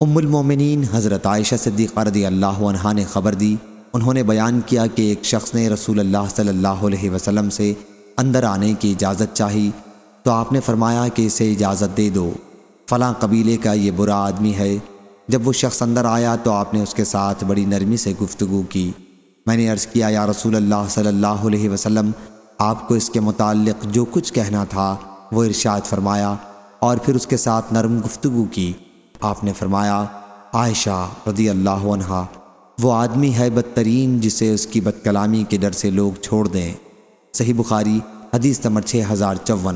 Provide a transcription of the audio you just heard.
ام المومنین حضرت عائشہ صدیقہ رضی اللہ عنہ نے خبر دی۔ انہوں نے بیان کیا کہ ایک شخص نے رسول اللہ صلی اللہ علیہ وسلم سے اندر آنے کی اجازت چاہی۔ تو آپ نے فرمایا کہ اسے اجازت دے دو۔ فلاں قبیلے کا یہ برا آدمی ہے۔ جب وہ شخص اندر آیا تو آپ نے اس کے ساتھ بڑی نرمی سے گفتگو کی۔ میں نے عرض کیا، یا رسول اللہ صلی اللہ علیہ وسلم، آپ کو اس کے متعلق جو کچھ کہنا تھا وہ ارشاد فرمایا اور پھر اس کے ساتھ نرم گفتگو کی۔ آپ نے فرمایا، عائشہ رضی اللہ عنہ، وہ آدمی ہے بدترین جسے اس کی بد کلامی کے ڈر سے لوگ چھوڑ دیں۔ صحیح بخاری، حدیث نمبر 6054